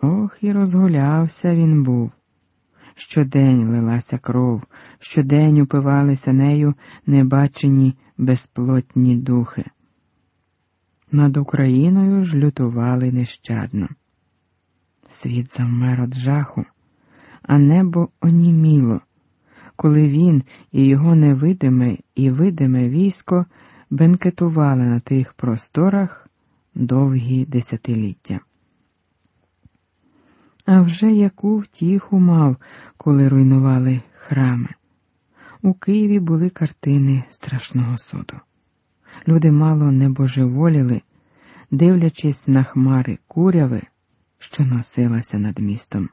Ох, і розгулявся він був. Щодень лилася кров, щодень упивалися нею небачені безплотні духи. Над Україною ж лютували нещадно. Світ завмер від жаху, а небо оніміло, коли він і його невидиме і видиме військо бенкетували на тих просторах довгі десятиліття. А вже яку втіху мав, коли руйнували храми. У Києві були картини страшного суду. Люди мало не божеволіли, дивлячись на хмари куряви, що носилася над містом.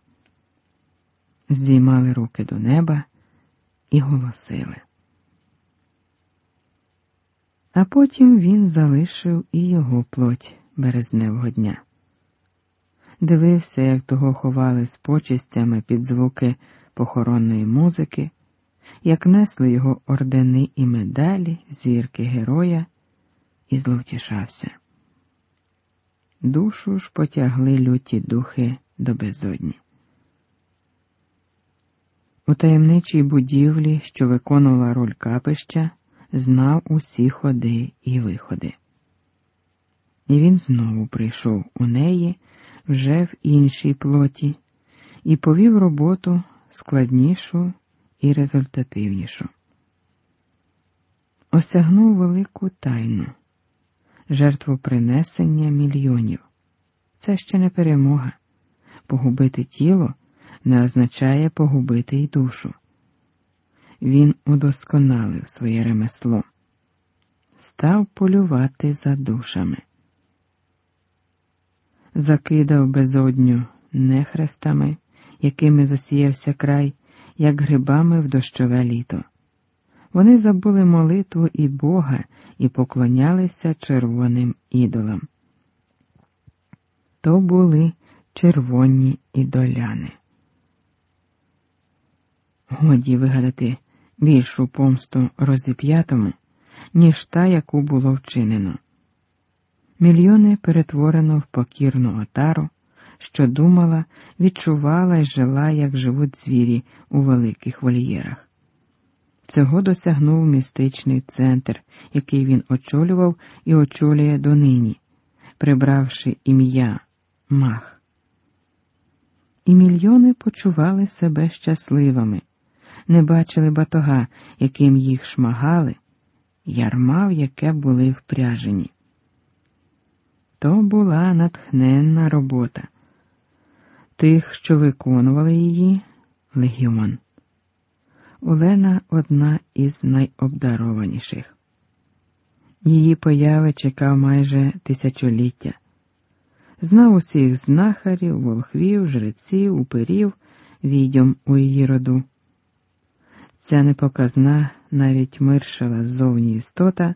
Здіймали руки до неба і голосили. А потім він залишив і його плоть березневого дня. Дивився, як того ховали з почистями під звуки похоронної музики, як несли його ордени і медалі, зірки героя, і зловтішався. Душу ж потягли люті духи до безодні. У таємничій будівлі, що виконувала роль капища, знав усі ходи і виходи. І він знову прийшов у неї вже в іншій плоті і повів роботу складнішу і результативнішу. Осягнув велику тайну, жертвопринесення мільйонів. Це ще не перемога. Погубити тіло не означає погубити й душу. Він удосконалив своє ремесло, став полювати за душами закидав безодню нехрестами, якими засіявся край, як грибами в дощове літо. Вони забули молитву і Бога і поклонялися червоним ідолам. То були червоні ідоляни. Годі вигадати більшу помсту розіп'ятому, ніж та, яку було вчинено. Мільйони перетворено в покірну отару, що думала, відчувала і жила, як живуть звірі у великих вольєрах. Цього досягнув містичний центр, який він очолював і очолює донині, прибравши ім'я Мах. І мільйони почували себе щасливими, не бачили батога, яким їх шмагали, ярма, в яке були впряжені. То була натхненна робота. Тих, що виконували її, легіон. Олена одна із найобдарованіших. Її появи чекав майже тисячоліття. Знав усіх знахарів, волхвів, жреців, уперів, відьом у її роду. Ця непоказна, навіть миршала ззовні істота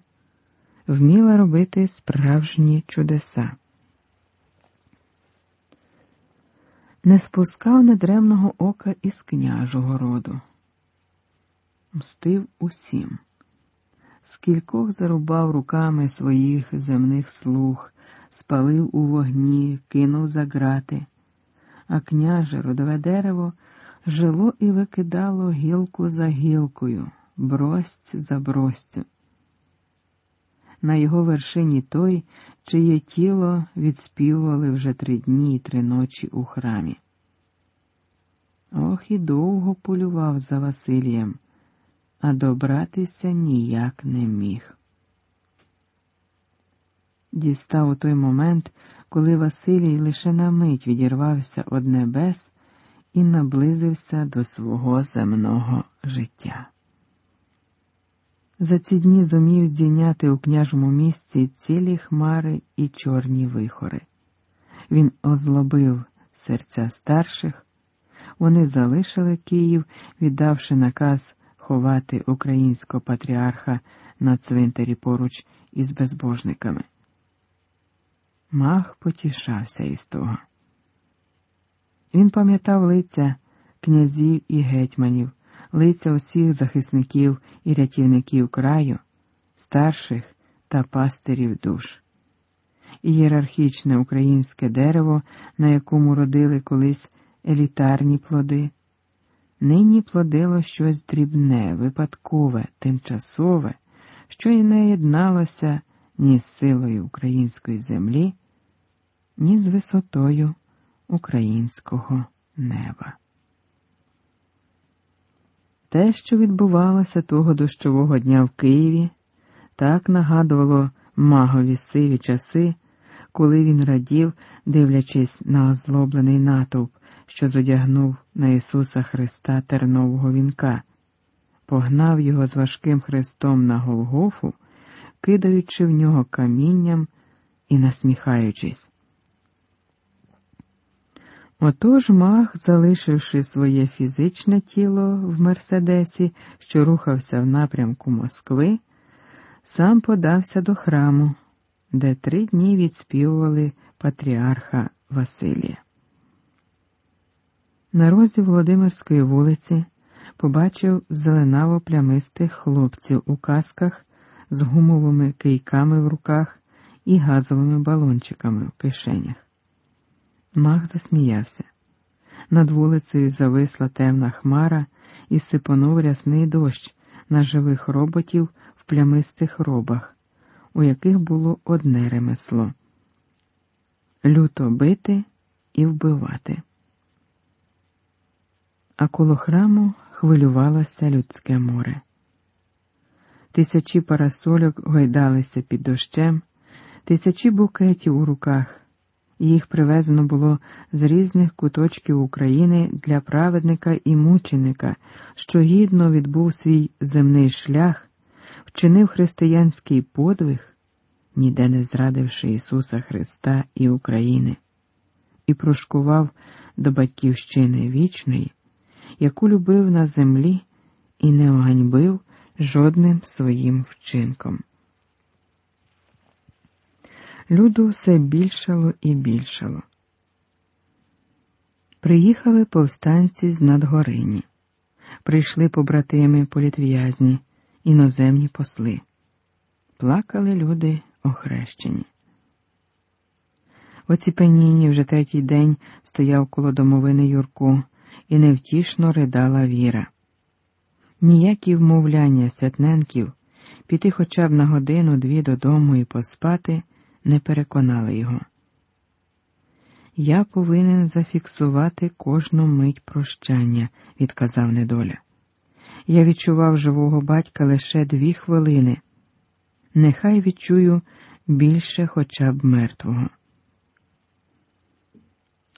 вміла робити справжні чудеса. Не спускав недремного ока із княжого роду, мстив усім, скількох зарубав руками своїх земних слуг, спалив у вогні, кинув за грати, а княже родове дерево жило і викидало гілку за гілкою, брость за бростю на його вершині той, чиє тіло відспівували вже три дні і три ночі у храмі. Ох і довго полював за Василієм, а добратися ніяк не міг. Дістав у той момент, коли Василій лише на мить відірвався од небес і наблизився до свого земного життя. За ці дні зумів здійняти у княжому місці цілі хмари і чорні вихори. Він озлобив серця старших, вони залишили Київ, віддавши наказ ховати українського патріарха на цвинтарі поруч із безбожниками. Мах потішався із того. Він пам'ятав лиця князів і гетьманів лиця усіх захисників і рятівників краю, старших та пастирів душ. ієрархічне українське дерево, на якому родили колись елітарні плоди. Нині плодило щось дрібне, випадкове, тимчасове, що й не єдналося ні з силою української землі, ні з висотою українського неба. Те, що відбувалося того дощового дня в Києві, так нагадувало магові сиві часи, коли він радів, дивлячись на озлоблений натовп, що зодягнув на Ісуса Христа тернового вінка, погнав його з важким хрестом на Голгофу, кидаючи в нього камінням і насміхаючись. Отож мах, залишивши своє фізичне тіло в Мерседесі, що рухався в напрямку Москви, сам подався до храму, де три дні відспівували патріарха Василія. На розі Володимирської вулиці побачив зеленаво плямистих хлопців у касках з гумовими кийками в руках і газовими балончиками в кишенях. Мах засміявся. Над вулицею зависла темна хмара і сипонув рясний дощ на живих роботів в плямистих робах, у яких було одне ремесло люто бити і вбивати. А коло храму хвилювалося людське море. Тисячі парасольок гойдалися під дощем, тисячі букетів у руках. Їх привезено було з різних куточків України для праведника і мученика, що гідно відбув свій земний шлях, вчинив християнський подвиг, ніде не зрадивши Ісуса Христа і України, і прошкував до батьківщини вічної, яку любив на землі і не оганьбив жодним своїм вчинком. Люду все більшало і більшало. Приїхали повстанці з Надгорині, прийшли побратими політв'язні, іноземні посли. Плакали люди охрещені. В оціпенінні вже третій день стояв коло домовини Юрку і невтішно ридала Віра. Ніякі вмовляння святненків піти хоча б на годину дві додому і поспати не переконали його. Я повинен зафіксувати кожну мить прощання, відказав недоля. Я відчував живого батька лише дві хвилини. Нехай відчую більше хоча б мертвого.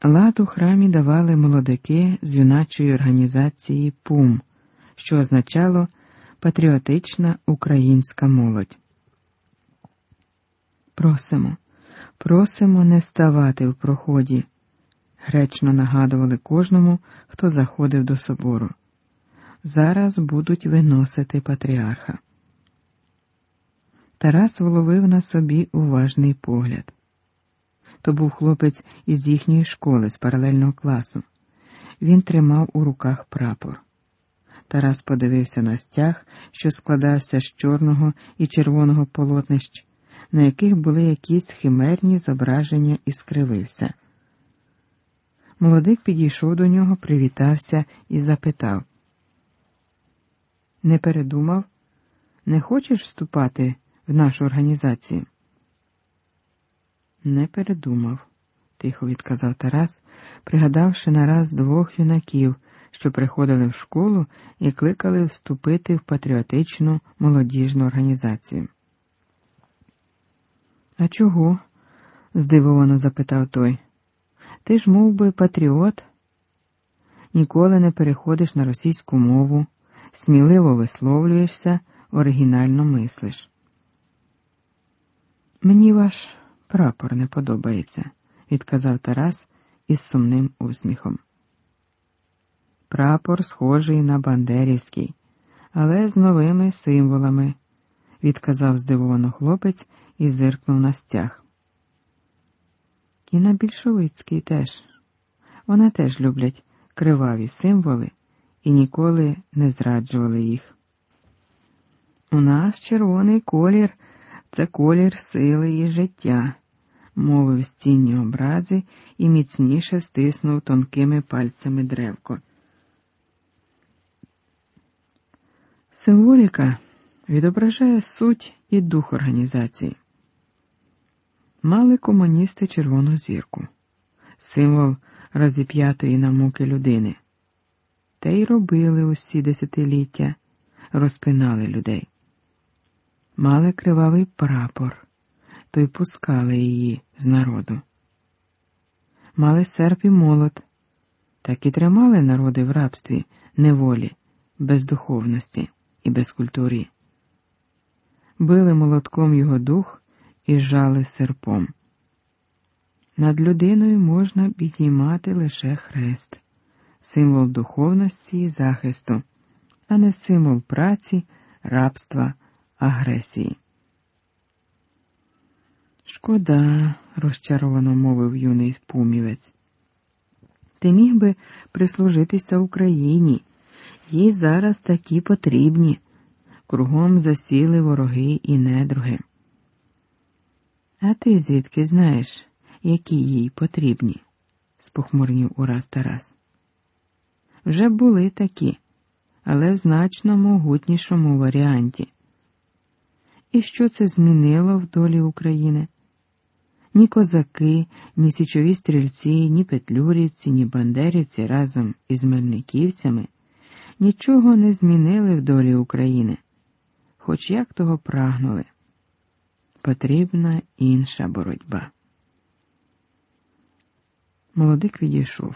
Лад у храмі давали молодики з юначої організації ПУМ, що означало патріотична українська молодь. Просимо, просимо не ставати в проході, гречно нагадували кожному, хто заходив до собору. Зараз будуть виносити патріарха. Тарас вловив на собі уважний погляд. То був хлопець із їхньої школи, з паралельного класу. Він тримав у руках прапор. Тарас подивився на стяг, що складався з чорного і червоного полотнищ на яких були якісь химерні зображення і скривився. Молодик підійшов до нього, привітався і запитав: Не передумав? Не хочеш вступати в нашу організацію? Не передумав, тихо відказав Тарас, пригадавши нараз двох юнаків, що приходили в школу і кликали вступити в патріотичну молодіжну організацію. А чого? здивовано запитав той. Ти ж мов би, патріот, ніколи не переходиш на російську мову, сміливо висловлюєшся, оригінально мислиш. Мені ваш прапор не подобається, відказав Тарас із сумним усміхом. Прапор схожий на Бандерівський, але з новими символами, відказав здивовано хлопець і зиркнув на стяг. І на більшовицький теж. Вони теж люблять криваві символи і ніколи не зраджували їх. У нас червоний колір це колір сили і життя, мовив з тінні образи і міцніше стиснув тонкими пальцями древко. Символіка відображає суть і дух організації. Мали комуністи червону зірку, символ розіп'ятої на муки людини. Те й робили усі десятиліття, розпинали людей. Мали кривавий прапор, то й пускали її з народу. Мали серп і молот, так і тримали народи в рабстві, неволі, бездуховності і безкультурі. Били молотком його дух і жали серпом. Над людиною можна підіймати лише хрест, символ духовності і захисту, а не символ праці, рабства, агресії. Шкода, розчаровано мовив юний пумівець. Ти міг би прислужитися Україні, їй зараз такі потрібні. Кругом засіли вороги і недруги. А ти звідки знаєш, які їй потрібні? спохмурнів ураз Тарас. Вже були такі, але в значно могутнішому варіанті. І що це змінило в долі України? Ні козаки, ні січові стрільці, ні петлюрівці, ні бандерівці разом із мельниківцями нічого не змінили в долі України, хоч як того прагнули. Потрібна інша боротьба. Молодик відійшов.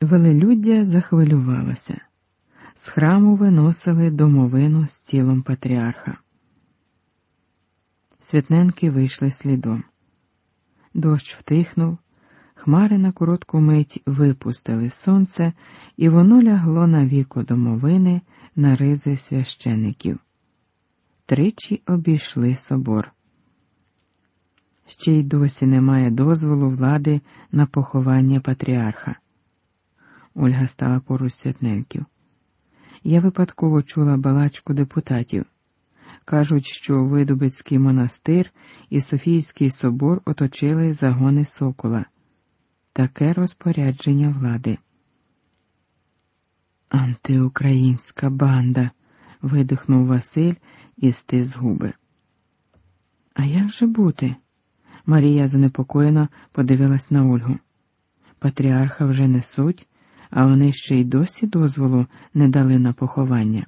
Велелюддя захвилювалося. З храму виносили домовину з тілом патріарха. Святненки вийшли слідом. Дощ втихнув, хмари на коротку мить випустили сонце, і воно лягло на віко домовини на ризи священиків. Тричі обійшли собор. Ще й досі немає дозволу влади на поховання патріарха. Ольга стала поруч святненків. Я випадково чула балачку депутатів. Кажуть, що Видубицький монастир і Софійський собор оточили загони сокола. Таке розпорядження влади. Антиукраїнська банда. видихнув Василь і стис губи. А як же бути? Марія занепокоєно подивилась на Ольгу. Патріарха вже несуть, а вони ще й досі дозволу не дали на поховання.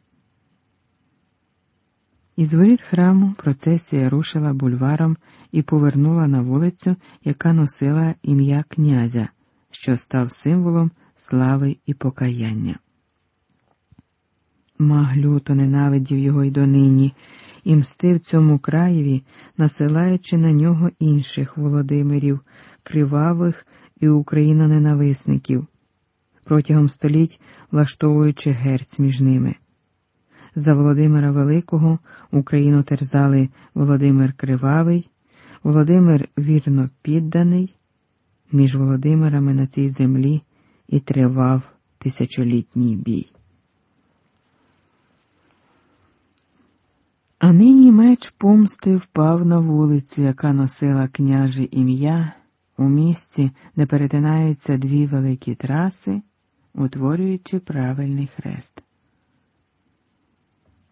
Із воріт храму процесія рушила бульваром і повернула на вулицю, яка носила ім'я князя, що став символом слави і покаяння. Маг люто ненавидів його й донині і мстив цьому краєві, насилаючи на нього інших Володимирів, кривавих і україноненависників, протягом століть влаштовуючи герць між ними. За Володимира Великого Україну терзали Володимир Кривавий, Володимир вірно підданий. Між Володимирами на цій землі і тривав тисячолітній бій. А нині меч помсти впав на вулицю, яка носила княже ім'я у місці, де перетинаються дві великі траси, утворюючи правильний хрест.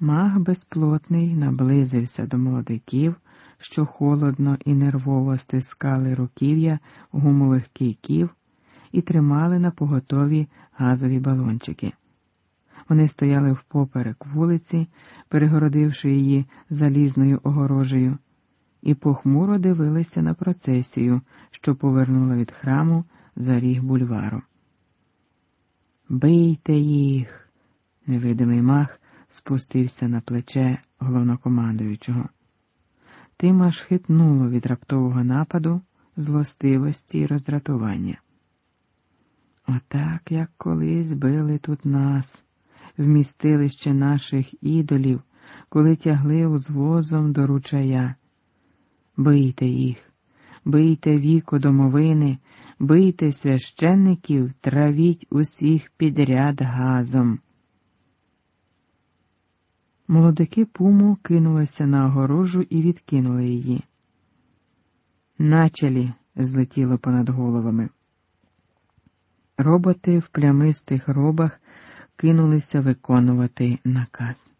Маг безплотний наблизився до молодиків, що холодно і нервово стискали руків'я гумових кійків і тримали на поготові газові балончики. Вони стояли впоперек вулиці, перегородивши її залізною огорожею, і похмуро дивилися на процесію, що повернула від храму за ріг бульвару. Бийте їх! Невидимий мах спустився на плече головнокомандуючого. Тим аж хитнуло від раптового нападу, злостивості і роздратування. Отак, як колись били тут нас вмістилище наших ідолів, коли тягли узвозом до ручая. Бийте їх, бийте віко домовини, бийте священників, травіть усіх підряд газом. Молодики пуму кинулися на огорожу і відкинули її. началі злетіло понад головами. Роботи в плямистих робах кинулися виконувати наказ.